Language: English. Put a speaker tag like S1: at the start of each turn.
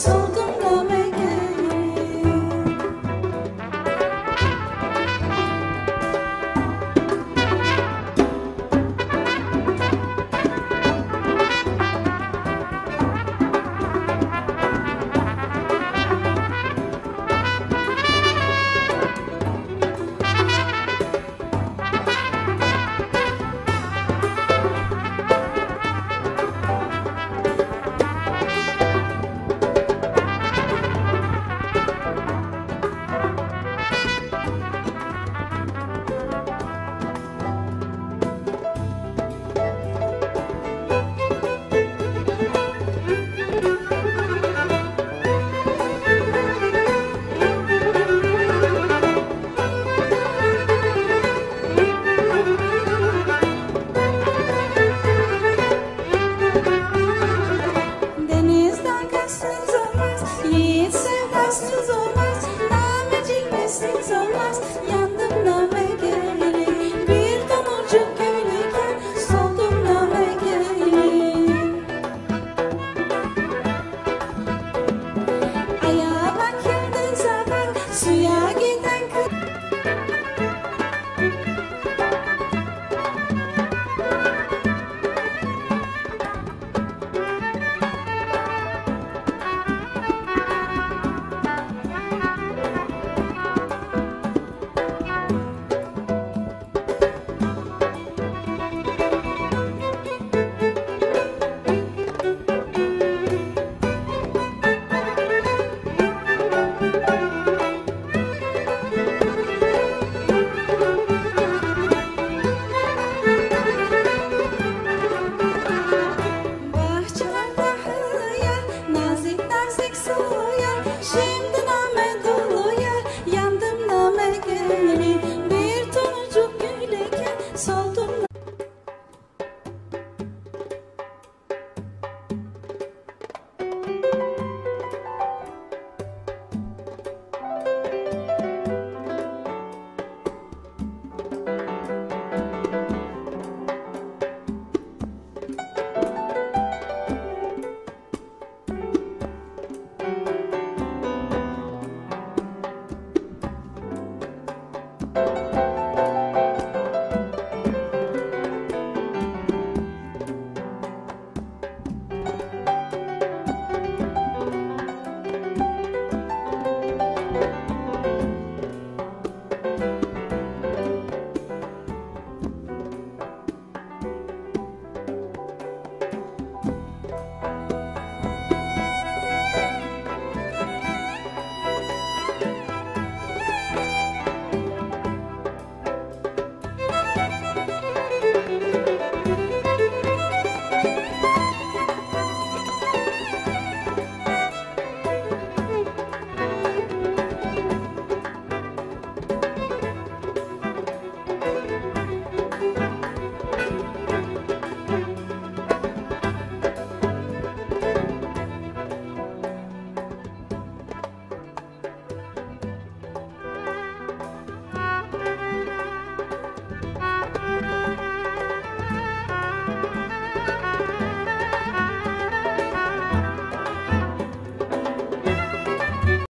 S1: so